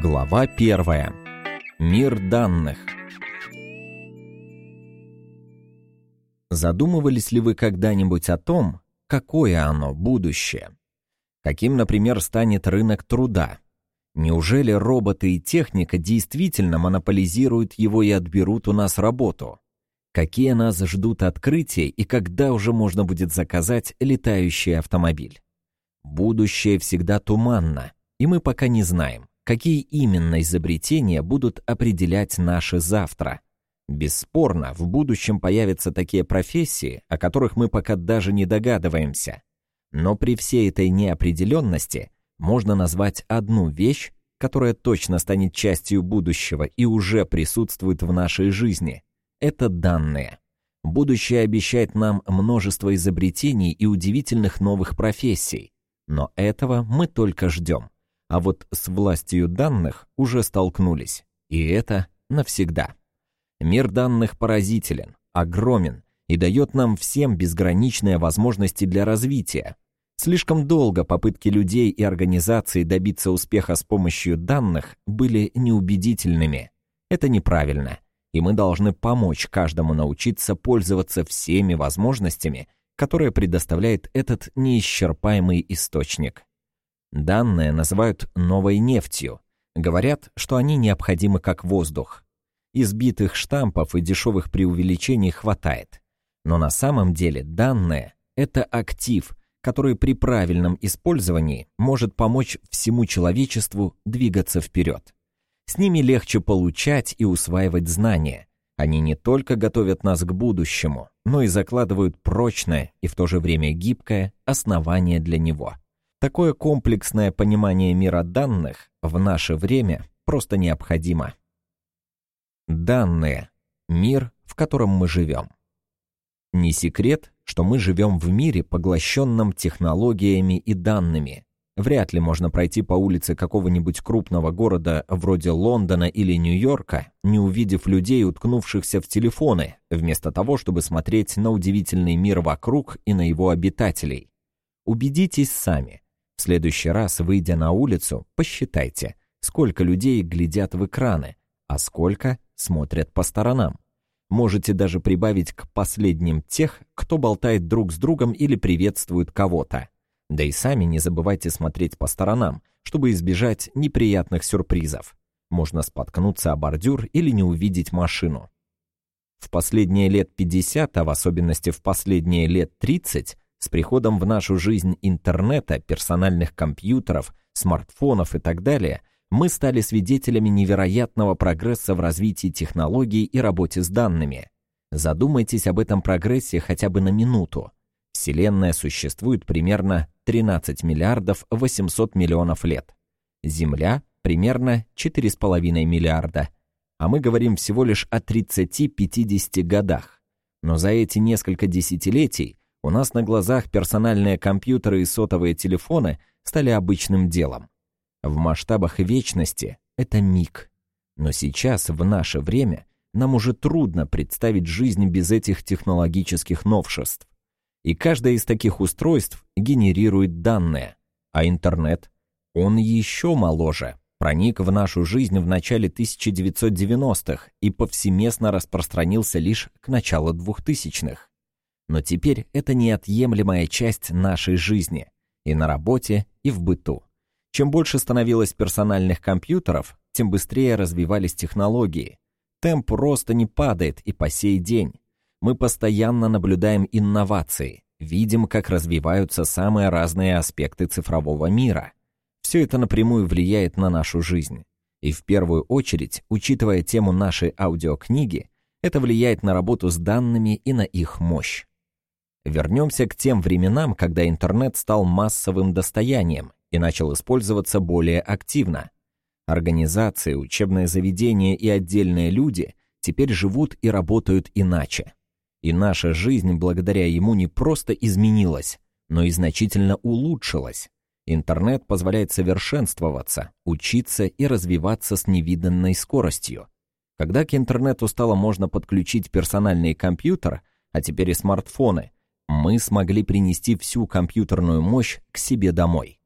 Глава первая. Мир данных. Задумывались ли вы когда-нибудь о том, какое оно будущее? Каким, например, станет рынок труда? Неужели роботы и техника действительно монополизируют его и отберут у нас работу? Какие нас ждут открытия и когда уже можно будет заказать летающий автомобиль? Будущее всегда туманно, и мы пока не знаем, какие именно изобретения будут определять наше завтра. Бесспорно, в будущем появятся такие профессии, о которых мы пока даже не догадываемся. Но при всей этой неопределенности можно назвать одну вещь, которая точно станет частью будущего и уже присутствует в нашей жизни. Это данные. Будущее обещает нам множество изобретений и удивительных новых профессий. Но этого мы только ждем. А вот с властью данных уже столкнулись. И это навсегда. Мир данных поразителен, огромен и дает нам всем безграничные возможности для развития. Слишком долго попытки людей и организаций добиться успеха с помощью данных были неубедительными. Это неправильно, и мы должны помочь каждому научиться пользоваться всеми возможностями, которое предоставляет этот неисчерпаемый источник. Данные называют новой нефтью. Говорят, что они необходимы как воздух. Избитых штампов и дешевых преувеличений хватает. Но на самом деле данные — это актив, который при правильном использовании может помочь всему человечеству двигаться вперед. С ними легче получать и усваивать знания, они не только готовят нас к будущему, но и закладывают прочное и в то же время гибкое основание для него. Такое комплексное понимание мира данных в наше время просто необходимо. Данные. Мир, в котором мы живем. Не секрет, что мы живем в мире, поглощенном технологиями и данными, Вряд ли можно пройти по улице какого-нибудь крупного города вроде Лондона или Нью-Йорка, не увидев людей, уткнувшихся в телефоны, вместо того, чтобы смотреть на удивительный мир вокруг и на его обитателей. Убедитесь сами. В следующий раз, выйдя на улицу, посчитайте, сколько людей глядят в экраны, а сколько смотрят по сторонам. Можете даже прибавить к последним тех, кто болтает друг с другом или приветствует кого-то. Да и сами не забывайте смотреть по сторонам, чтобы избежать неприятных сюрпризов. Можно споткнуться о бордюр или не увидеть машину. В последние лет 50, а в особенности в последние лет 30, с приходом в нашу жизнь интернета, персональных компьютеров, смартфонов и так далее, мы стали свидетелями невероятного прогресса в развитии технологий и работе с данными. Задумайтесь об этом прогрессе хотя бы на минуту. Вселенная существует примерно 13 миллиардов 800 миллионов лет. Земля примерно 4,5 миллиарда. А мы говорим всего лишь о 30-50 годах. Но за эти несколько десятилетий у нас на глазах персональные компьютеры и сотовые телефоны стали обычным делом. В масштабах вечности это миг. Но сейчас, в наше время, нам уже трудно представить жизнь без этих технологических новшеств. И каждое из таких устройств генерирует данные. А интернет? Он еще моложе. Проник в нашу жизнь в начале 1990-х и повсеместно распространился лишь к началу 2000-х. Но теперь это неотъемлемая часть нашей жизни. И на работе, и в быту. Чем больше становилось персональных компьютеров, тем быстрее развивались технологии. Темп роста не падает и по сей день мы постоянно наблюдаем инновации, видим, как развиваются самые разные аспекты цифрового мира. Все это напрямую влияет на нашу жизнь. И в первую очередь, учитывая тему нашей аудиокниги, это влияет на работу с данными и на их мощь. Вернемся к тем временам, когда интернет стал массовым достоянием и начал использоваться более активно. Организации, учебные заведения и отдельные люди теперь живут и работают иначе. И наша жизнь благодаря ему не просто изменилась, но и значительно улучшилась. Интернет позволяет совершенствоваться, учиться и развиваться с невиданной скоростью. Когда к интернету стало можно подключить персональный компьютер, а теперь и смартфоны, мы смогли принести всю компьютерную мощь к себе домой.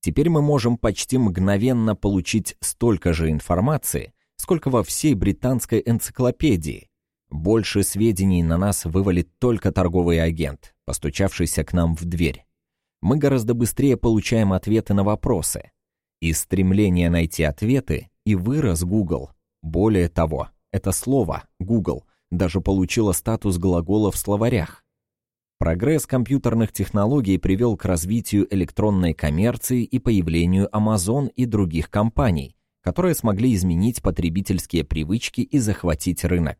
Теперь мы можем почти мгновенно получить столько же информации, сколько во всей британской энциклопедии. Больше сведений на нас вывалит только торговый агент, постучавшийся к нам в дверь. Мы гораздо быстрее получаем ответы на вопросы. Из стремления найти ответы и вырос Google. Более того, это слово «Google» даже получило статус глагола в словарях. Прогресс компьютерных технологий привел к развитию электронной коммерции и появлению Amazon и других компаний, которые смогли изменить потребительские привычки и захватить рынок.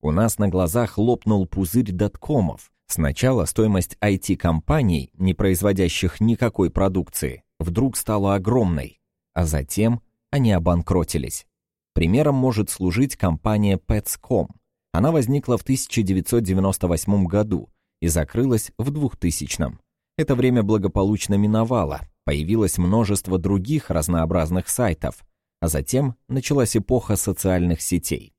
У нас на глазах лопнул пузырь доткомов. Сначала стоимость IT-компаний, не производящих никакой продукции, вдруг стала огромной, а затем они обанкротились. Примером может служить компания Pets.com. Она возникла в 1998 году и закрылась в 2000 Это время благополучно миновало, появилось множество других разнообразных сайтов, а затем началась эпоха социальных сетей.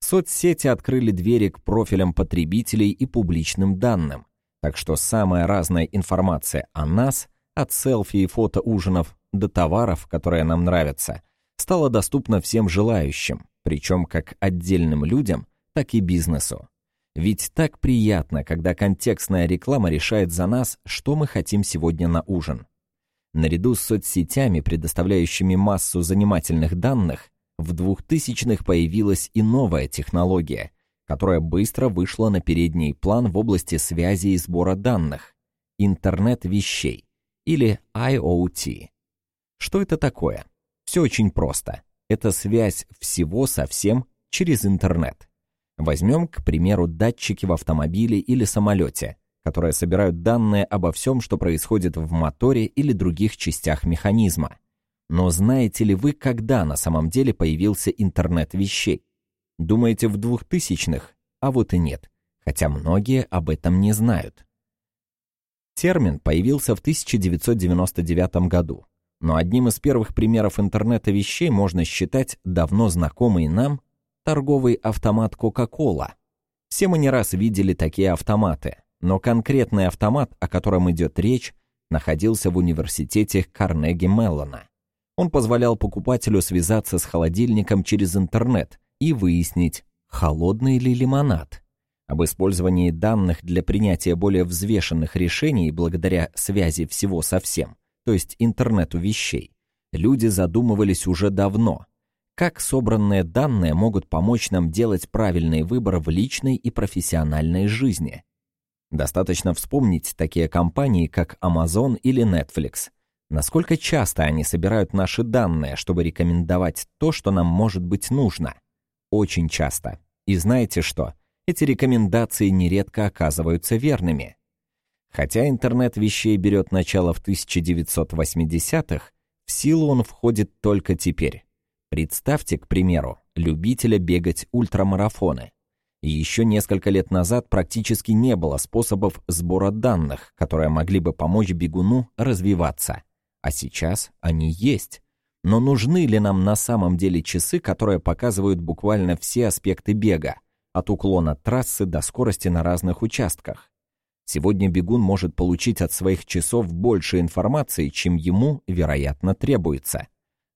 Соцсети открыли двери к профилям потребителей и публичным данным, так что самая разная информация о нас, от селфи и фото ужинов до товаров, которые нам нравятся, стала доступна всем желающим, причем как отдельным людям, так и бизнесу. Ведь так приятно, когда контекстная реклама решает за нас, что мы хотим сегодня на ужин. Наряду с соцсетями, предоставляющими массу занимательных данных, в 2000-х появилась и новая технология, которая быстро вышла на передний план в области связи и сбора данных – интернет вещей, или IoT. Что это такое? Все очень просто. Это связь всего со всем через интернет. Возьмем, к примеру, датчики в автомобиле или самолете, которые собирают данные обо всем, что происходит в моторе или других частях механизма. Но знаете ли вы, когда на самом деле появился интернет вещей? Думаете, в 2000-х? А вот и нет, хотя многие об этом не знают. Термин появился в 1999 году, но одним из первых примеров интернета вещей можно считать давно знакомый нам торговый автомат Coca-Cola. Все мы не раз видели такие автоматы, но конкретный автомат, о котором идет речь, находился в университете Карнеги Меллона. Он позволял покупателю связаться с холодильником через интернет и выяснить, холодный ли лимонад. Об использовании данных для принятия более взвешенных решений благодаря связи всего со всем, то есть интернету вещей, люди задумывались уже давно, как собранные данные могут помочь нам делать правильный выбор в личной и профессиональной жизни. Достаточно вспомнить такие компании, как Amazon или Netflix. Насколько часто они собирают наши данные, чтобы рекомендовать то, что нам может быть нужно? Очень часто. И знаете что? Эти рекомендации нередко оказываются верными. Хотя интернет вещей берет начало в 1980-х, в силу он входит только теперь. Представьте, к примеру, любителя бегать ультрамарафоны. Еще несколько лет назад практически не было способов сбора данных, которые могли бы помочь бегуну развиваться. А сейчас они есть. Но нужны ли нам на самом деле часы, которые показывают буквально все аспекты бега, от уклона трассы до скорости на разных участках? Сегодня бегун может получить от своих часов больше информации, чем ему, вероятно, требуется.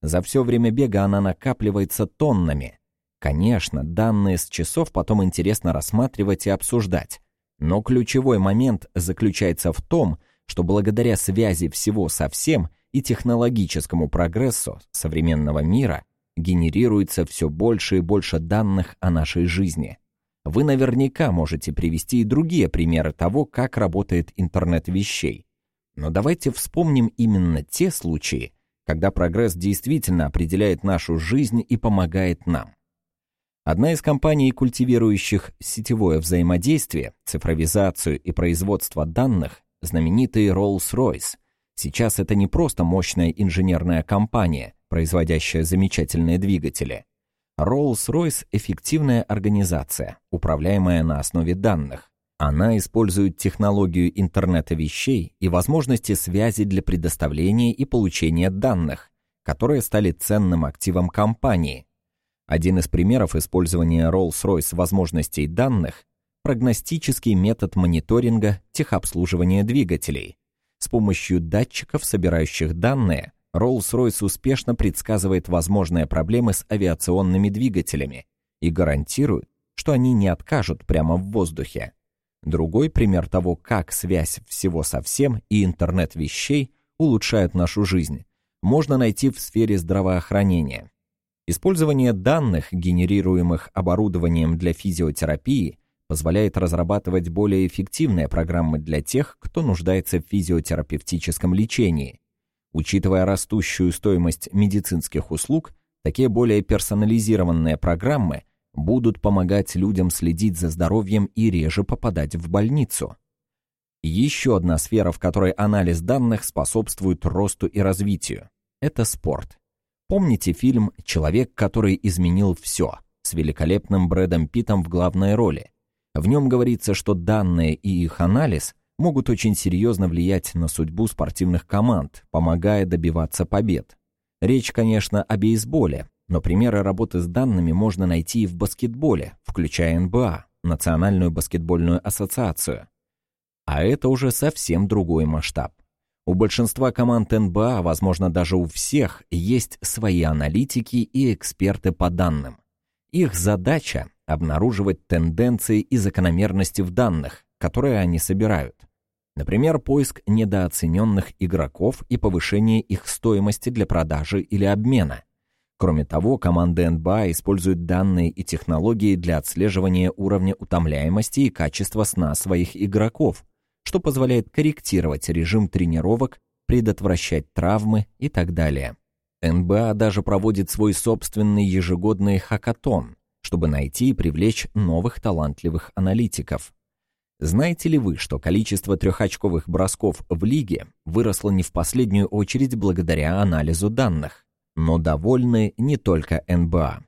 За все время бега она накапливается тоннами. Конечно, данные с часов потом интересно рассматривать и обсуждать. Но ключевой момент заключается в том, что благодаря связи всего со всем и технологическому прогрессу современного мира генерируется все больше и больше данных о нашей жизни. Вы наверняка можете привести и другие примеры того, как работает интернет вещей. Но давайте вспомним именно те случаи, когда прогресс действительно определяет нашу жизнь и помогает нам. Одна из компаний, культивирующих сетевое взаимодействие, цифровизацию и производство данных, знаменитый Rolls-Royce. Сейчас это не просто мощная инженерная компания, производящая замечательные двигатели. Rolls-Royce – эффективная организация, управляемая на основе данных, она использует технологию интернета вещей и возможности связи для предоставления и получения данных, которые стали ценным активом компании. Один из примеров использования Rolls-Royce возможностей данных – прогностический метод мониторинга техобслуживания двигателей. С помощью датчиков, собирающих данные, Rolls-Royce успешно предсказывает возможные проблемы с авиационными двигателями и гарантирует, что они не откажут прямо в воздухе. Другой пример того, как связь всего со всем и интернет вещей улучшают нашу жизнь, можно найти в сфере здравоохранения. Использование данных, генерируемых оборудованием для физиотерапии, позволяет разрабатывать более эффективные программы для тех, кто нуждается в физиотерапевтическом лечении. Учитывая растущую стоимость медицинских услуг, такие более персонализированные программы будут помогать людям следить за здоровьем и реже попадать в больницу. Еще одна сфера, в которой анализ данных способствует росту и развитию – это спорт. Помните фильм «Человек, который изменил все» с великолепным Брэдом Питтом в главной роли? В нем говорится, что данные и их анализ могут очень серьезно влиять на судьбу спортивных команд, помогая добиваться побед. Речь, конечно, о бейсболе, но примеры работы с данными можно найти и в баскетболе, включая НБА, Национальную баскетбольную ассоциацию. А это уже совсем другой масштаб. У большинства команд НБА, возможно, даже у всех, есть свои аналитики и эксперты по данным. Их задача обнаруживать тенденции и закономерности в данных, которые они собирают. Например, поиск недооцененных игроков и повышение их стоимости для продажи или обмена. Кроме того, команды НБА используют данные и технологии для отслеживания уровня утомляемости и качества сна своих игроков, что позволяет корректировать режим тренировок, предотвращать травмы и так далее. НБА даже проводит свой собственный ежегодный хакатон, чтобы найти и привлечь новых талантливых аналитиков. Знаете ли вы, что количество трехочковых бросков в лиге выросло не в последнюю очередь благодаря анализу данных? Но довольны не только НБА.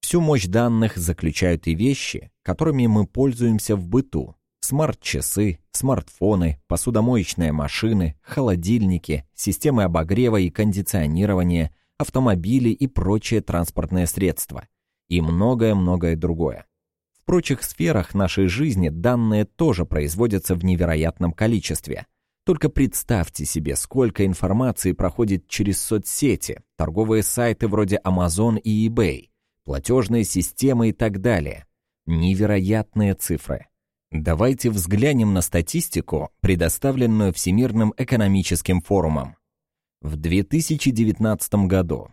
Всю мощь данных заключают и вещи, которыми мы пользуемся в быту. Смарт-часы, смартфоны, посудомоечные машины, холодильники, системы обогрева и кондиционирования, автомобили и прочие транспортные средства – и многое-многое другое. В прочих сферах нашей жизни данные тоже производятся в невероятном количестве. Только представьте себе, сколько информации проходит через соцсети, торговые сайты вроде Amazon и eBay, платежные системы и так далее. Невероятные цифры. Давайте взглянем на статистику, предоставленную Всемирным экономическим форумом. В 2019 году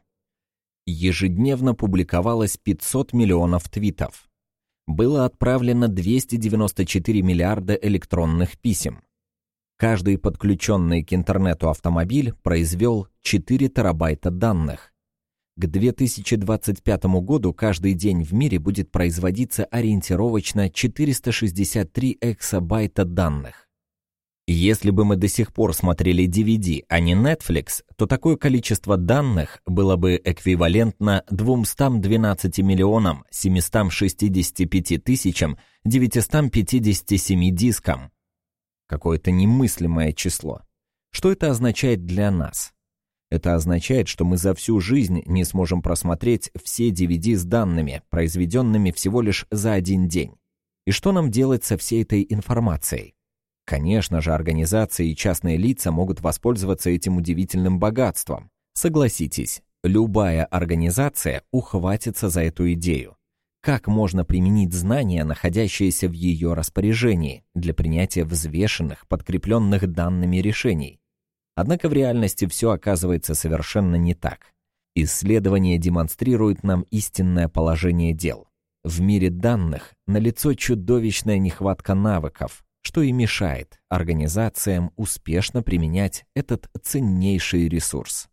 ежедневно публиковалось 500 миллионов твитов. Было отправлено 294 миллиарда электронных писем. Каждый подключенный к интернету автомобиль произвел 4 терабайта данных. К 2025 году каждый день в мире будет производиться ориентировочно 463 эксабайта данных. Если бы мы до сих пор смотрели DVD, а не Netflix, то такое количество данных было бы эквивалентно 212 миллионам 765 тысячам 957 дискам. Какое-то немыслимое число. Что это означает для нас? Это означает, что мы за всю жизнь не сможем просмотреть все DVD с данными, произведенными всего лишь за один день. И что нам делать со всей этой информацией? Конечно же, организации и частные лица могут воспользоваться этим удивительным богатством. Согласитесь, любая организация ухватится за эту идею. Как можно применить знания, находящиеся в ее распоряжении, для принятия взвешенных, подкрепленных данными решений? Однако в реальности все оказывается совершенно не так. Исследования демонстрируют нам истинное положение дел. В мире данных налицо чудовищная нехватка навыков, что и мешает организациям успешно применять этот ценнейший ресурс.